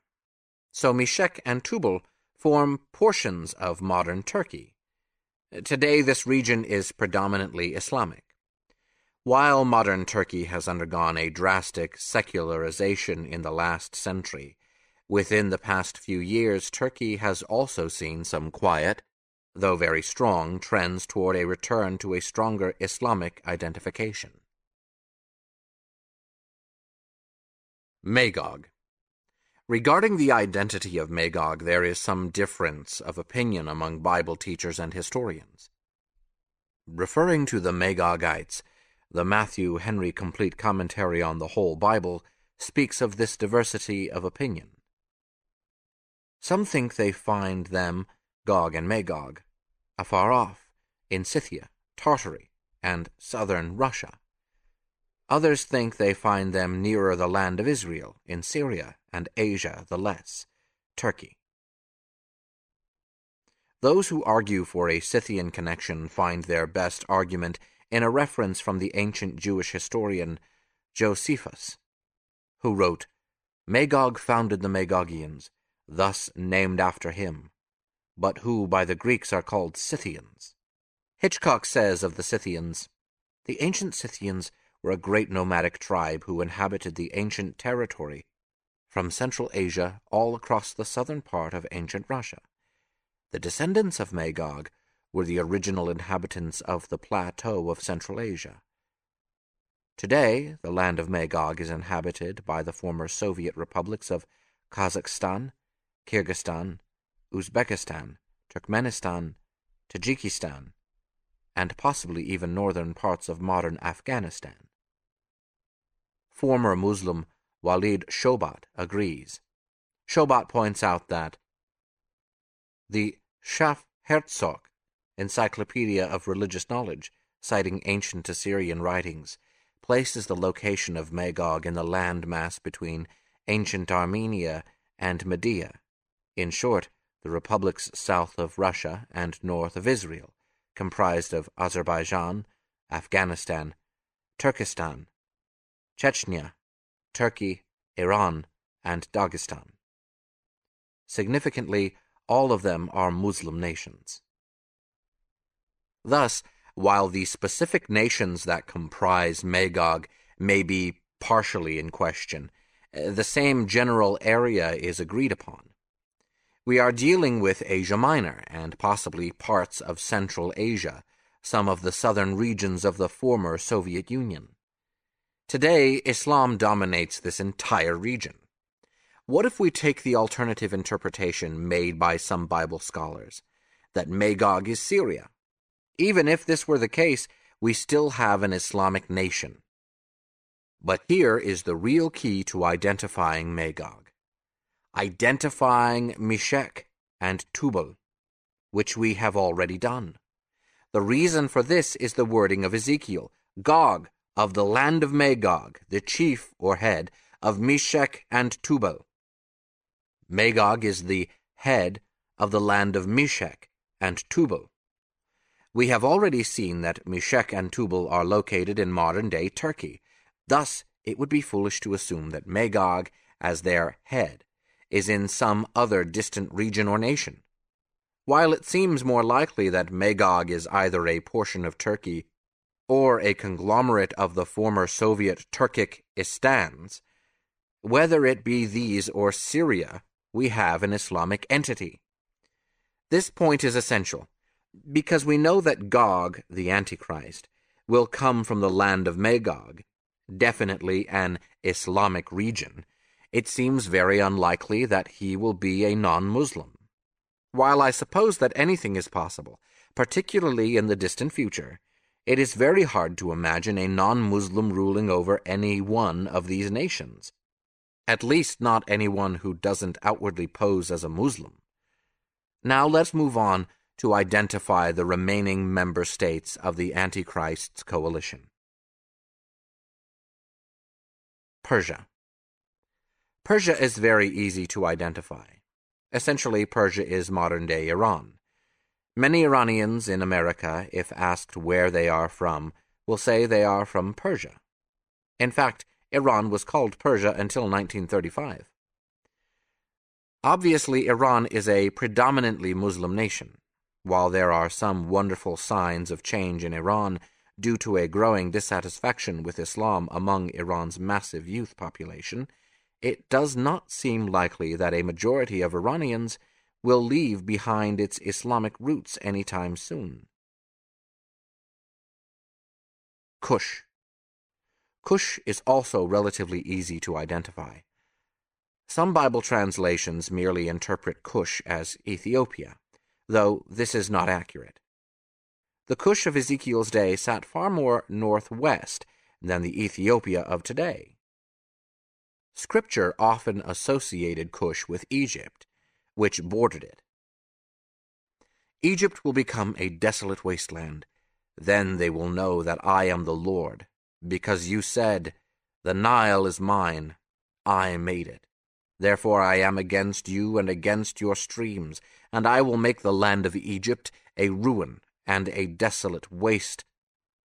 So Meshech and Tubal form portions of modern Turkey. Today, this region is predominantly Islamic. While modern Turkey has undergone a drastic secularization in the last century, within the past few years Turkey has also seen some quiet, though very strong, trends toward a return to a stronger Islamic identification. Magog Regarding the identity of Magog, there is some difference of opinion among Bible teachers and historians. Referring to the Magogites, the Matthew Henry Complete Commentary on the Whole Bible speaks of this diversity of opinion. Some think they find them, Gog and Magog, afar off, in Scythia, Tartary, and southern Russia. Others think they find them nearer the land of Israel, in Syria and Asia the less, Turkey. Those who argue for a Scythian connection find their best argument in a reference from the ancient Jewish historian Josephus, who wrote, Magog founded the Magogians, thus named after him, but who by the Greeks are called Scythians. Hitchcock says of the Scythians, The ancient Scythians were a great nomadic tribe who inhabited the ancient territory from Central Asia all across the southern part of ancient Russia. The descendants of Magog were the original inhabitants of the plateau of Central Asia. Today, the land of Magog is inhabited by the former Soviet republics of Kazakhstan, Kyrgyzstan, Uzbekistan, Turkmenistan, Tajikistan, and possibly even northern parts of modern Afghanistan. Former Muslim Walid Shoebat agrees. Shoebat points out that the Schaff Herzog Encyclopedia of Religious Knowledge, citing ancient Assyrian writings, places the location of Magog in the land mass between ancient Armenia and Media, in short, the republics south of Russia and north of Israel, comprised of Azerbaijan, Afghanistan, Turkestan, Chechnya, Turkey, Iran, and Dagestan. Significantly, all of them are Muslim nations. Thus, while the specific nations that comprise Magog may be partially in question, eh, the same general area is agreed upon. We are dealing with Asia Minor and possibly parts of Central Asia, some of the southern regions of the former Soviet Union. Today, Islam dominates this entire region. What if we take the alternative interpretation made by some Bible scholars, that Magog is Syria? Even if this were the case, we still have an Islamic nation. But here is the real key to identifying Magog. Identifying Meshech and Tubal, which we have already done. The reason for this is the wording of Ezekiel, Gog, of the land of Magog, the chief or head of Meshech and Tubal. Magog is the head of the land of Meshech and Tubal. We have already seen that Meshech and Tubal are located in modern-day Turkey. Thus, it would be foolish to assume that Magog, as their head, is in some other distant region or nation. While it seems more likely that Magog is either a portion of Turkey or a conglomerate of the former Soviet Turkic Istans, whether it be these or Syria, we have an Islamic entity. This point is essential, because we know that Gog, the Antichrist, will come from the land of Magog, definitely an Islamic region, it seems very unlikely that he will be a non-Muslim. While I suppose that anything is possible, particularly in the distant future, it is very hard to imagine a non-Muslim ruling over any one of these nations. At least not anyone who doesn't outwardly pose as a Muslim. Now let's move on to identify the remaining member states of the Antichrist's coalition. Persia. Persia is very easy to identify. Essentially, Persia is modern-day Iran. Many Iranians in America, if asked where they are from, will say they are from Persia. In fact, Iran was called Persia until 1935. Obviously, Iran is a predominantly Muslim nation. While there are some wonderful signs of change in Iran due to a growing dissatisfaction with Islam among Iran's massive youth population, it does not seem likely that a majority of Iranians will leave behind its Islamic roots any time soon. Cush. Cush is also relatively easy to identify. Some Bible translations merely interpret Cush as Ethiopia, though this is not accurate. The Cush of Ezekiel's day sat far more northwest than the Ethiopia of today. Scripture often associated Cush with Egypt, which bordered it. Egypt will become a desolate wasteland. Then they will know that I am the Lord, because you said, The Nile is mine, I made it. Therefore I am against you and against your streams, and I will make the land of Egypt a ruin and a desolate waste.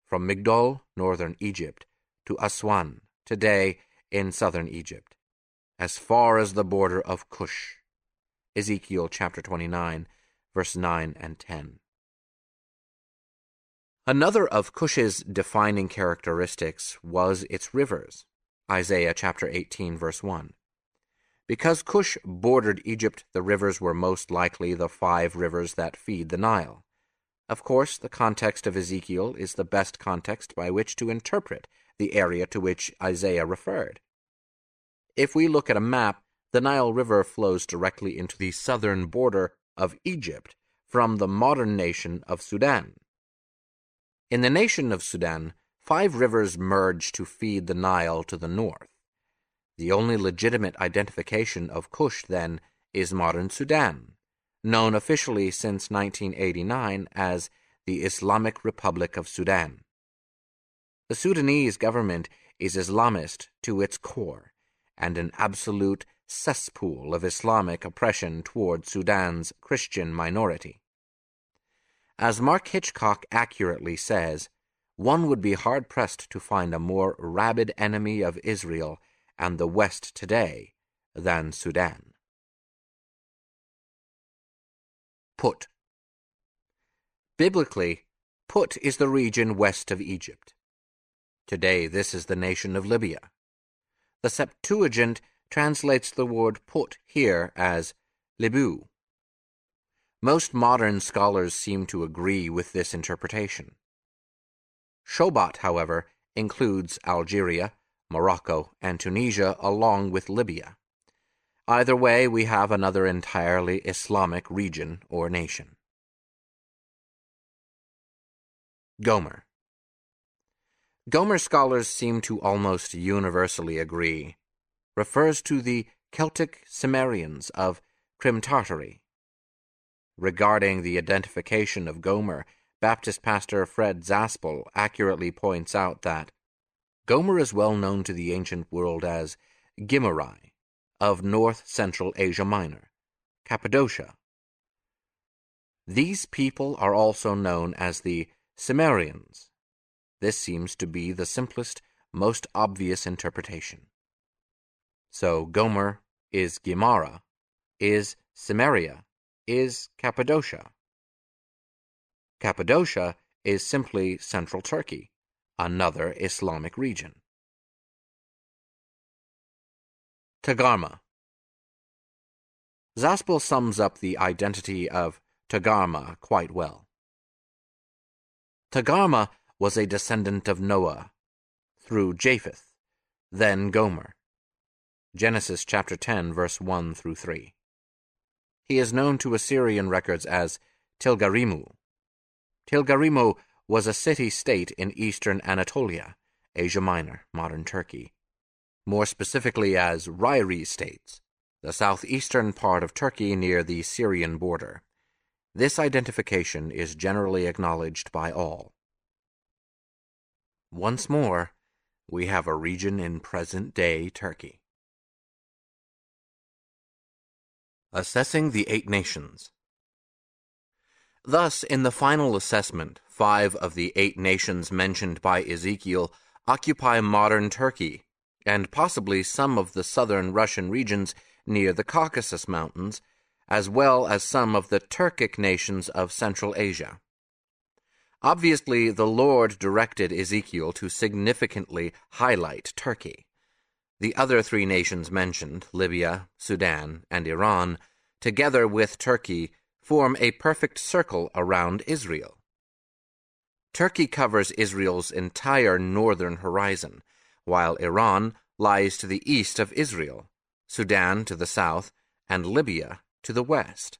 From Migdol, northern Egypt, to Aswan, today in southern Egypt, as far as the border of Cush. Ezekiel chapter 29, verse 9 and 10. Another of Cush's defining characteristics was its rivers. Isaiah chapter 18, verse 1. Because Cush bordered Egypt, the rivers were most likely the five rivers that feed the Nile. Of course, the context of Ezekiel is the best context by which to interpret the area to which Isaiah referred. If we look at a map, the Nile River flows directly into the southern border of Egypt from the modern nation of Sudan. In the nation of Sudan, five rivers merge to feed the Nile to the north. The only legitimate identification of Cush, then, is modern Sudan, known officially since 1989 as the Islamic Republic of Sudan. The Sudanese government is Islamist to its core and an absolute cesspool of Islamic oppression toward Sudan's Christian minority. As Mark Hitchcock accurately says, one would be hard pressed to find a more rabid enemy of Israel and the West today than Sudan. Put. Biblically, Put is the region west of Egypt. Today, this is the nation of Libya. The Septuagint translates the word put here as Libu. Most modern scholars seem to agree with this interpretation. Shoebat, however, includes Algeria, Morocco, and Tunisia along with Libya. Either way, we have another entirely Islamic region or nation. Gomer Gomer scholars seem to almost universally agree, refers to the Celtic Cimmerians of Crim Tartary. Regarding the identification of Gomer, Baptist pastor Fred Zaspel accurately points out that Gomer is well known to the ancient world as Gimari of north central Asia Minor, Cappadocia. These people are also known as the Cimmerians. This seems to be the simplest, most obvious interpretation. So Gomer is Gimara, is Cimmeria, is Cappadocia. Cappadocia is simply central Turkey another Islamic region. Togarmah Zaspel sums up the identity of Togarmah quite well. Togarmah was a descendant of Noah through Japheth, then Gomer. Genesis chapter 10 verse 1 through 3. He is known to Assyrian records as Tilgarimu. Tilgarimu was a city-state in eastern Anatolia, Asia Minor, modern Turkey, more specifically as Ryrie states, the southeastern part of Turkey near the Syrian border. This identification is generally acknowledged by all. Once more, we have a region in present-day Turkey. Assessing the Eight Nations Thus, in the final assessment, five of the eight nations mentioned by Ezekiel occupy modern Turkey, and possibly some of the southern Russian regions near the Caucasus Mountains, as well as some of the Turkic nations of Central Asia. Obviously, the Lord directed Ezekiel to significantly highlight Turkey. The other three nations mentioned, Libya, Sudan, and Iran, together with Turkey, form a perfect circle around Israel. Turkey covers Israel's entire northern horizon, while Iran lies to the east of Israel, Sudan to the south, and Libya to the west.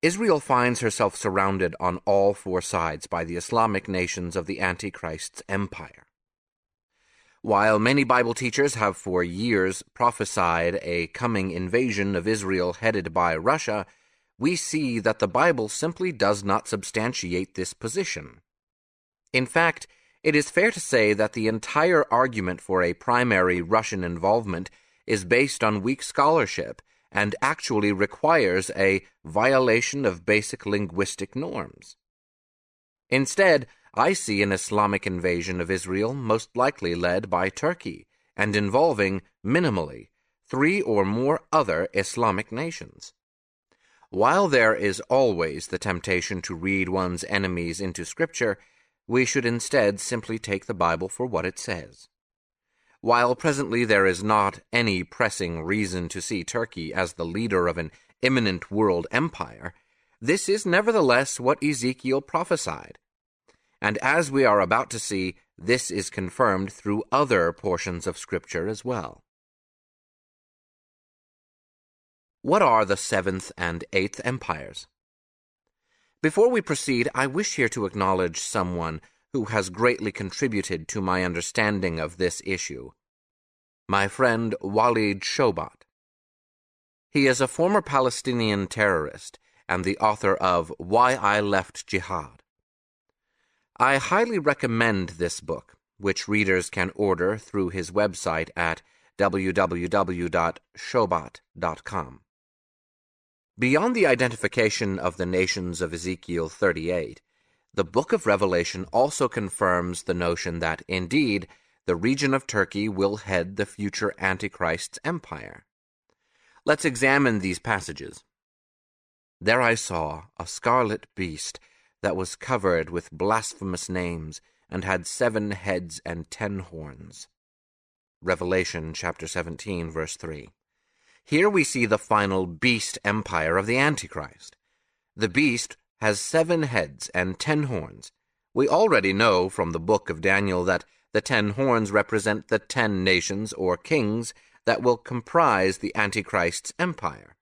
Israel finds herself surrounded on all four sides by the Islamic nations of the Antichrist's empire. While many Bible teachers have for years prophesied a coming invasion of Israel headed by Russia, we see that the Bible simply does not substantiate this position. In fact, it is fair to say that the entire argument for a primary Russian involvement is based on weak scholarship and actually requires a violation of basic linguistic norms. Instead, I see an Islamic invasion of Israel most likely led by Turkey and involving, minimally, three or more other Islamic nations. While there is always the temptation to read one's enemies into Scripture, we should instead simply take the Bible for what it says. while presently there is not any pressing reason to see Turkey as the leader of an imminent world empire, this is nevertheless what Ezekiel prophesied. And as we are about to see, this is confirmed through other portions of Scripture as well. What are the seventh and eighth empires? Before we proceed, I wish here to acknowledge someone who has greatly contributed to my understanding of this issue. My friend Walid Shoebat. He is a former Palestinian terrorist and the author of Why I Left Jihad. I highly recommend this book, which readers can order through his website at www.shoebat.com. Beyond the identification of the nations of Ezekiel 38, the book of Revelation also confirms the notion that, indeed, the region of Turkey will head the future Antichrist's empire. Let's examine these passages. There I saw a scarlet beast that was covered with blasphemous names and had seven heads and ten horns. Revelation chapter 17, verse 3. Here we see the final beast empire of the Antichrist. The beast has seven heads and ten horns. We already know from the book of Daniel that the ten horns represent the ten nations or kings that will comprise the Antichrist's empire.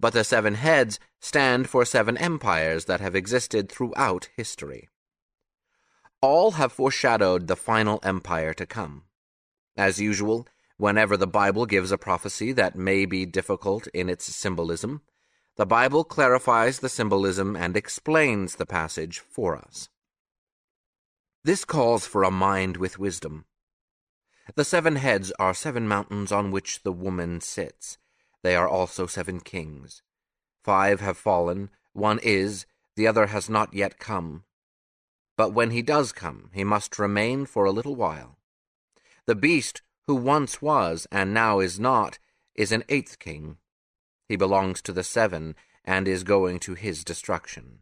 But the seven heads stand for seven empires that have existed throughout history. All have foreshadowed the final empire to come. As usual, Whenever the Bible gives a prophecy that may be difficult in its symbolism, the Bible clarifies the symbolism and explains the passage for us. This calls for a mind with wisdom. The seven heads are seven mountains on which the woman sits. They are also seven kings. Five have fallen, one is, the other has not yet come. But when he does come, he must remain for a little while. The beast who once was and now is not, is an eighth king. He belongs to the seven and is going to his destruction.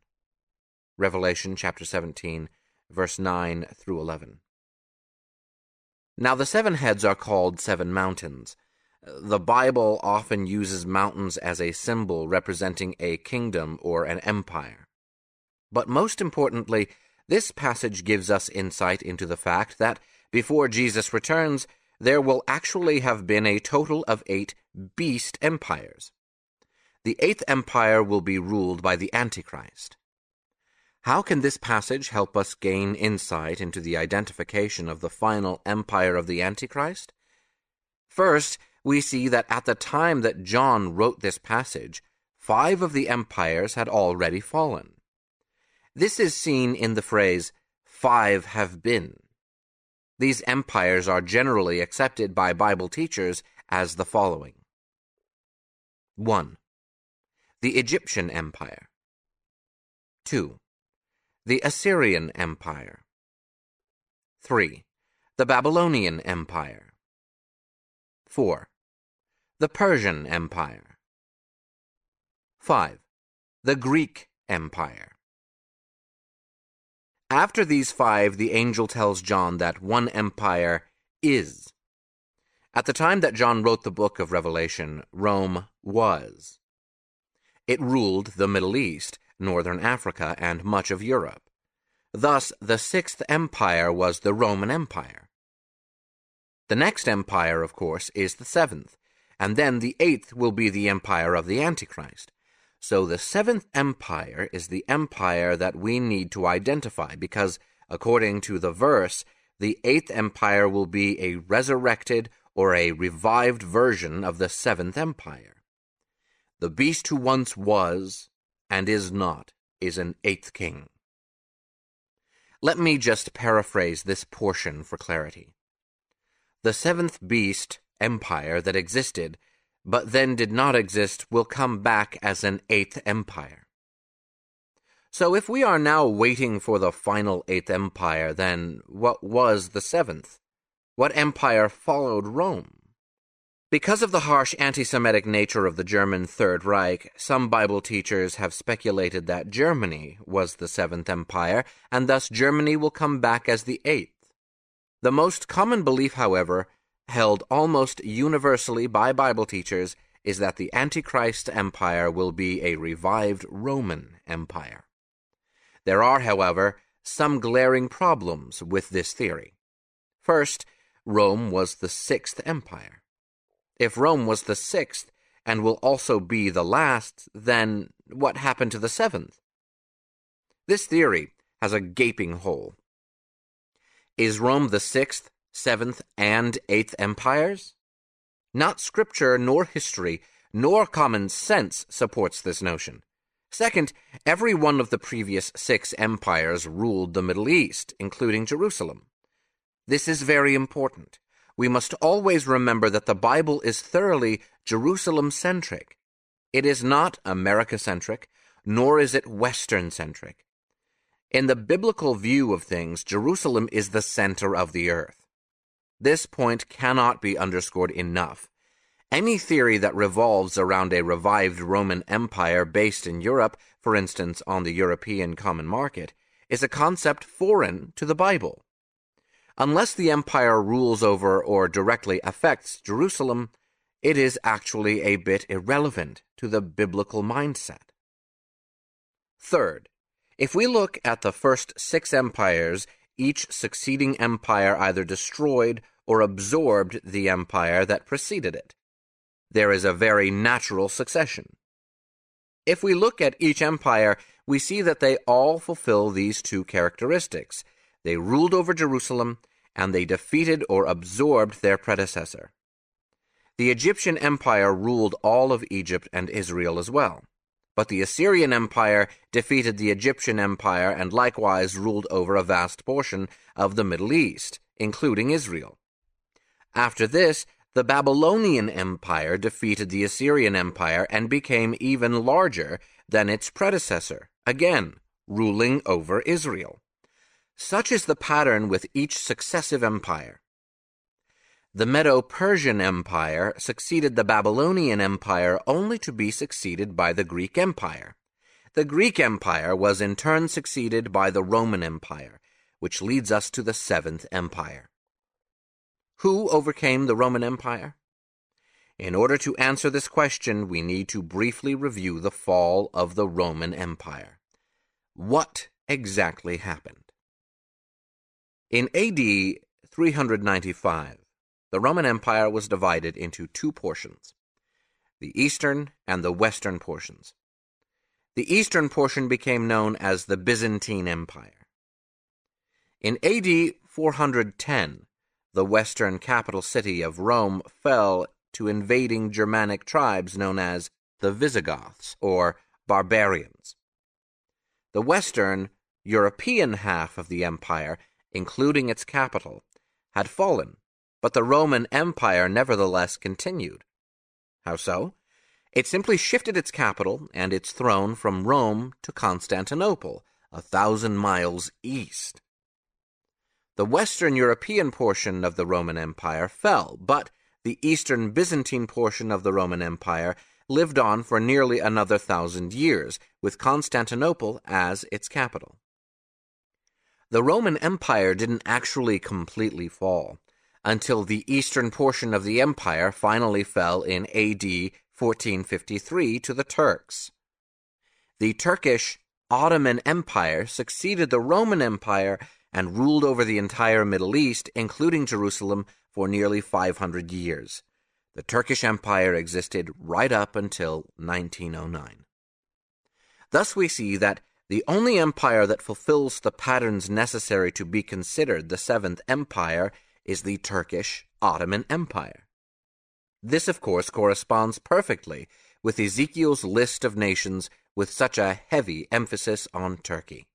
Revelation chapter 17, verse 9 through 11. Now the seven heads are called seven mountains. The Bible often uses mountains as a symbol representing a kingdom or an empire. But most importantly, this passage gives us insight into the fact that before Jesus returns, there will actually have been a total of eight beast empires. The eighth empire will be ruled by the Antichrist. How can this passage help us gain insight into the identification of the final empire of the Antichrist? First, we see that at the time that John wrote this passage, five of the empires had already fallen. This is seen in the phrase, five have been. These empires are generally accepted by Bible teachers as the following 1. The Egyptian Empire. 2. The Assyrian Empire. 3. The Babylonian Empire. 4. The Persian Empire. 5. The Greek Empire. After these five, the angel tells John that one empire is. At the time that John wrote the book of Revelation, Rome was. It ruled the Middle East, northern Africa, and much of Europe. Thus, the sixth empire was the Roman Empire. The next empire, of course, is the seventh, and then the eighth will be the empire of the Antichrist. So the seventh empire is the empire that we need to identify because, according to the verse, the eighth empire will be a resurrected or a revived version of the seventh empire. The beast who once was and is not is an eighth king. Let me just paraphrase this portion for clarity. The seventh beast empire that existed but then did not exist, will come back as an eighth empire. So if we are now waiting for the final eighth empire, then what was the seventh? What empire followed Rome? Because of the harsh anti Semitic nature of the German Third Reich, some Bible teachers have speculated that Germany was the seventh empire, and thus Germany will come back as the eighth. The most common belief, however, held almost universally by Bible teachers, is that the Antichrist empire will be a revived Roman empire. There are, however, some glaring problems with this theory. First, Rome was the sixth empire. If Rome was the sixth and will also be the last, then what happened to the seventh? This theory has a gaping hole. Is Rome the sixth, seventh, and eighth empires? Not scripture, nor history, nor common sense supports this notion. Second, every one of the previous six empires ruled the Middle East, including Jerusalem. This is very important. We must always remember that the Bible is thoroughly Jerusalem centric. It is not America centric, nor is it Western centric. In the biblical view of things, Jerusalem is the center of the earth. This point cannot be underscored enough. Any theory that revolves around a revived Roman Empire based in Europe, for instance on the European common market, is a concept foreign to the Bible. Unless the empire rules over or directly affects Jerusalem, it is actually a bit irrelevant to the biblical mindset. Third, if we look at the first six empires, each succeeding empire either destroyed or absorbed the empire that preceded it. There is a very natural succession. If we look at each empire, we see that they all fulfill these two characteristics they ruled over Jerusalem, and they defeated or absorbed their predecessor. The Egyptian Empire ruled all of Egypt and Israel as well. But the Assyrian Empire defeated the Egyptian Empire and likewise ruled over a vast portion of the Middle East, including Israel. After this, the Babylonian Empire defeated the Assyrian Empire and became even larger than its predecessor, again ruling over Israel. Such is the pattern with each successive empire. The Medo Persian Empire succeeded the Babylonian Empire only to be succeeded by the Greek Empire. The Greek Empire was in turn succeeded by the Roman Empire, which leads us to the Seventh Empire. Who overcame the Roman Empire? In order to answer this question, we need to briefly review the fall of the Roman Empire. What exactly happened? In AD 395, the Roman Empire was divided into two portions the eastern and the western portions. The eastern portion became known as the Byzantine Empire. In AD 410, the western capital city of Rome fell to invading Germanic tribes known as the Visigoths or barbarians. The western, European half of the empire including its capital, had fallen, but the Roman Empire nevertheless continued. How so? It simply shifted its capital and its throne from Rome to Constantinople, a thousand miles east. The Western European portion of the Roman Empire fell, but the Eastern Byzantine portion of the Roman Empire lived on for nearly another thousand years, with Constantinople as its capital. The Roman Empire didn't actually completely fall until the eastern portion of the empire finally fell in AD 1453 to the Turks. The Turkish Ottoman Empire succeeded the Roman Empire and ruled over the entire Middle East, including Jerusalem, for nearly 500 years. The Turkish Empire existed right up until 1909. Thus, we see that the only empire that fulfills the patterns necessary to be considered the Seventh Empire is the Turkish Ottoman Empire. This, of course, corresponds perfectly with Ezekiel's list of nations with such a heavy emphasis on Turkey.